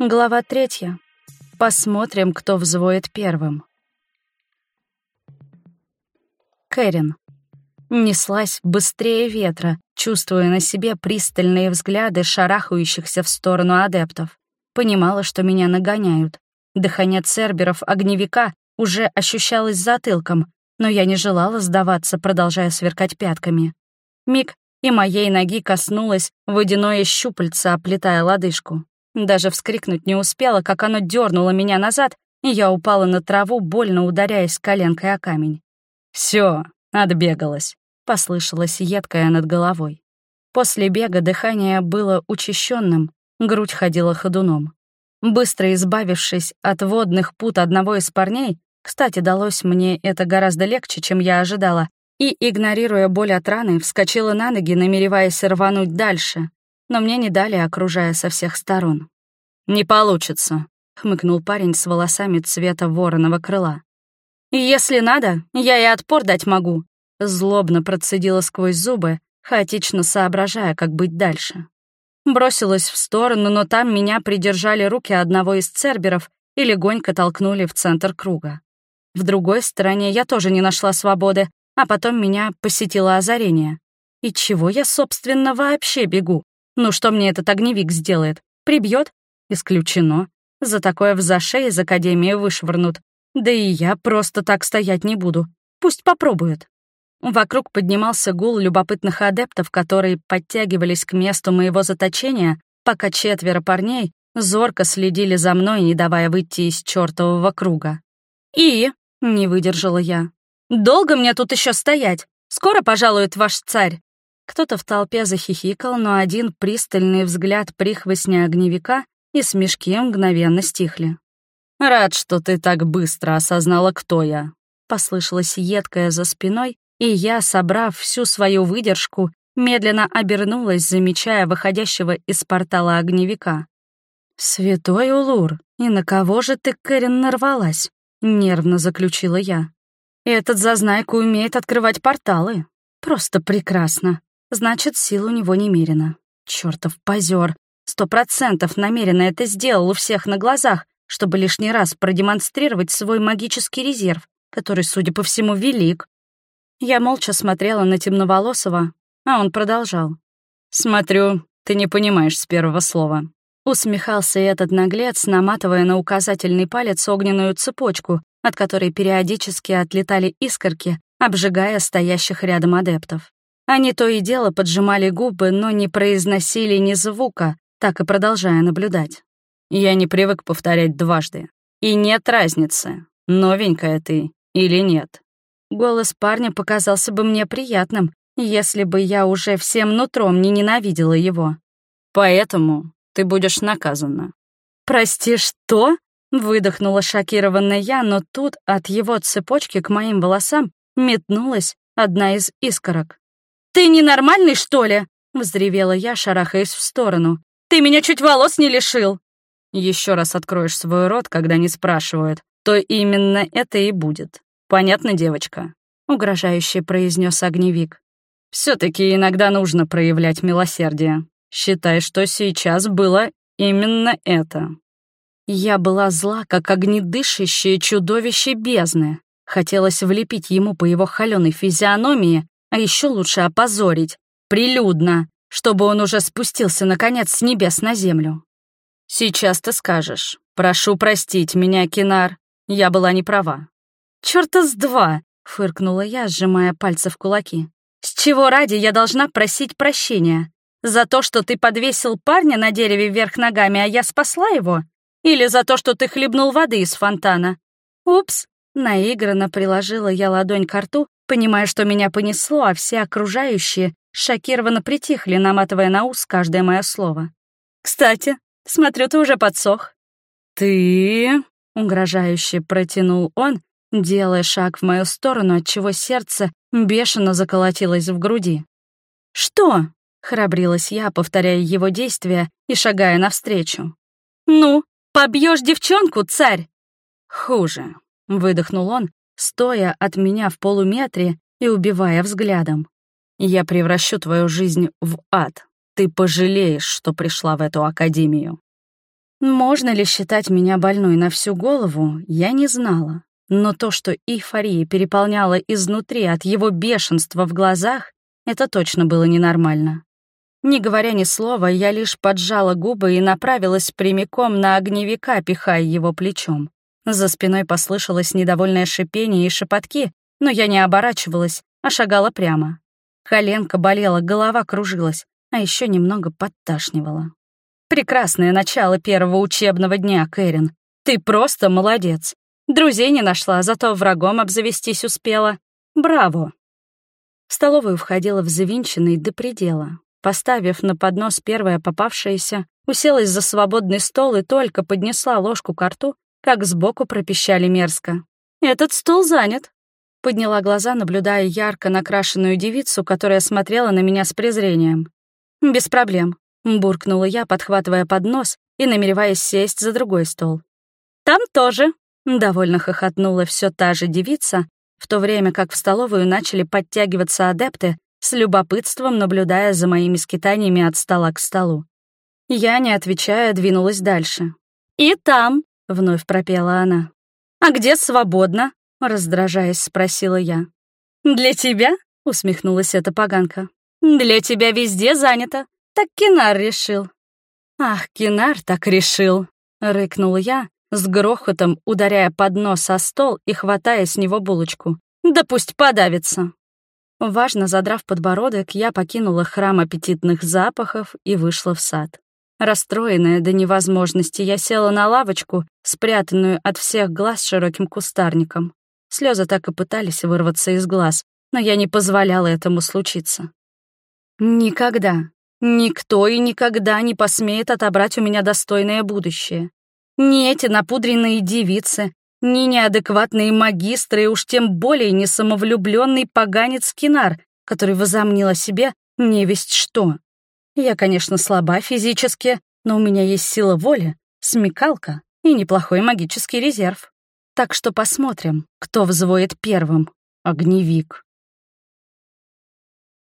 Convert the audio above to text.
Глава третья. Посмотрим, кто взвоет первым. Кэрин. Неслась быстрее ветра, чувствуя на себе пристальные взгляды шарахающихся в сторону адептов. Понимала, что меня нагоняют. Дыхание церберов огневика уже ощущалось затылком, но я не желала сдаваться, продолжая сверкать пятками. Миг, и моей ноги коснулось водяное щупальце, оплетая лодыжку. Даже вскрикнуть не успела, как оно дернуло меня назад, и я упала на траву, больно ударяясь коленкой о камень. Все, отбегалась», — послышалось едкое над головой. После бега дыхание было учащенным, грудь ходила ходуном. Быстро избавившись от водных пут одного из парней, кстати, далось мне это гораздо легче, чем я ожидала, и, игнорируя боль от раны, вскочила на ноги, намереваясь рвануть дальше, но мне не дали, окружая со всех сторон. «Не получится», — хмыкнул парень с волосами цвета вороного крыла. «Если надо, я и отпор дать могу», — злобно процедила сквозь зубы, хаотично соображая, как быть дальше. Бросилась в сторону, но там меня придержали руки одного из церберов и легонько толкнули в центр круга. В другой стороне я тоже не нашла свободы, а потом меня посетило озарение. И чего я, собственно, вообще бегу? Ну что мне этот огневик сделает? Прибьет? Исключено. За такое в заше из Академии вышвырнут. Да и я просто так стоять не буду. Пусть попробует. Вокруг поднимался гул любопытных адептов, которые подтягивались к месту моего заточения, пока четверо парней зорко следили за мной, не давая выйти из чертового круга. «И?» — не выдержала я. «Долго мне тут еще стоять? Скоро пожалует ваш царь?» Кто-то в толпе захихикал, но один пристальный взгляд прихвостня огневика и смешки мгновенно стихли. «Рад, что ты так быстро осознала, кто я», — послышалось едкое за спиной, и я, собрав всю свою выдержку, медленно обернулась, замечая выходящего из портала огневика. «Святой Улур, и на кого же ты, Кэрин, нарвалась?» — нервно заключила я. «Этот зазнайка умеет открывать порталы. Просто прекрасно. Значит, сил у него немерено. Чёртов позер. Сто процентов намеренно это сделал у всех на глазах, чтобы лишний раз продемонстрировать свой магический резерв, который, судя по всему, велик. Я молча смотрела на темноволосого, а он продолжал. «Смотрю, ты не понимаешь с первого слова». Усмехался этот наглец, наматывая на указательный палец огненную цепочку, от которой периодически отлетали искорки, обжигая стоящих рядом адептов. Они то и дело поджимали губы, но не произносили ни звука, так и продолжая наблюдать. Я не привык повторять дважды. И нет разницы, новенькая ты или нет. Голос парня показался бы мне приятным, если бы я уже всем нутром не ненавидела его. Поэтому ты будешь наказана. «Прости, что?» — выдохнула шокированная я, но тут от его цепочки к моим волосам метнулась одна из искорок. «Ты ненормальный, что ли?» — взревела я, шарахаясь в сторону. «Ты меня чуть волос не лишил!» Еще раз откроешь свой рот, когда не спрашивают, то именно это и будет. Понятно, девочка?» — угрожающе произнес огневик. все таки иногда нужно проявлять милосердие. Считай, что сейчас было именно это». Я была зла, как огнедышащее чудовище бездны. Хотелось влепить ему по его холеной физиономии а еще лучше опозорить, прилюдно, чтобы он уже спустился, наконец, с небес на землю. Сейчас ты скажешь. Прошу простить меня, Кинар. Я была не права. Чёрта с два, фыркнула я, сжимая пальцы в кулаки. С чего ради я должна просить прощения? За то, что ты подвесил парня на дереве вверх ногами, а я спасла его? Или за то, что ты хлебнул воды из фонтана? Упс, наигранно приложила я ладонь к рту, понимая, что меня понесло, а все окружающие шокированно притихли, наматывая на ус каждое мое слово. «Кстати, смотрю, ты уже подсох». «Ты...» — угрожающе протянул он, делая шаг в мою сторону, отчего сердце бешено заколотилось в груди. «Что?» — храбрилась я, повторяя его действия и шагая навстречу. «Ну, побьешь девчонку, царь?» «Хуже», — выдохнул он, стоя от меня в полуметре и убивая взглядом. «Я превращу твою жизнь в ад. Ты пожалеешь, что пришла в эту академию». Можно ли считать меня больной на всю голову, я не знала. Но то, что эйфория переполняла изнутри от его бешенства в глазах, это точно было ненормально. Не говоря ни слова, я лишь поджала губы и направилась прямиком на огневика, пихая его плечом. За спиной послышалось недовольное шипение и шепотки, но я не оборачивалась, а шагала прямо. Коленка болела, голова кружилась, а еще немного подташнивала. Прекрасное начало первого учебного дня, Кэрин. Ты просто молодец. Друзей не нашла, зато врагом обзавестись успела. Браво!» В столовую входила взвинченной до предела. Поставив на поднос первое попавшееся, уселась за свободный стол и только поднесла ложку к рту, как сбоку пропищали мерзко. «Этот стол занят!» Подняла глаза, наблюдая ярко накрашенную девицу, которая смотрела на меня с презрением. «Без проблем», — буркнула я, подхватывая поднос и намереваясь сесть за другой стол. «Там тоже», Довольно хохотнула все та же девица, в то время как в столовую начали подтягиваться адепты, с любопытством наблюдая за моими скитаниями от стола к столу. Я, не отвечая, двинулась дальше. «И там», — вновь пропела она. «А где свободно?» — раздражаясь, спросила я. «Для тебя?» — усмехнулась эта поганка. «Для тебя везде занято. Так Кинар решил». «Ах, Кинар так решил», — рыкнула я, с грохотом ударяя поднос о стол и хватая с него булочку. «Да пусть подавится!» Важно задрав подбородок, я покинула храм аппетитных запахов и вышла в сад. Расстроенная до невозможности, я села на лавочку, спрятанную от всех глаз широким кустарником. Слезы так и пытались вырваться из глаз, но я не позволяла этому случиться. Никогда, никто и никогда не посмеет отобрать у меня достойное будущее. Ни эти напудренные девицы, ни неадекватные магистры, и уж тем более не самовлюбленный поганец Кинар, который возомнил о себе невесть что. Я, конечно, слаба физически, но у меня есть сила воли, смекалка и неплохой магический резерв. Так что посмотрим, кто взвоет первым. Огневик.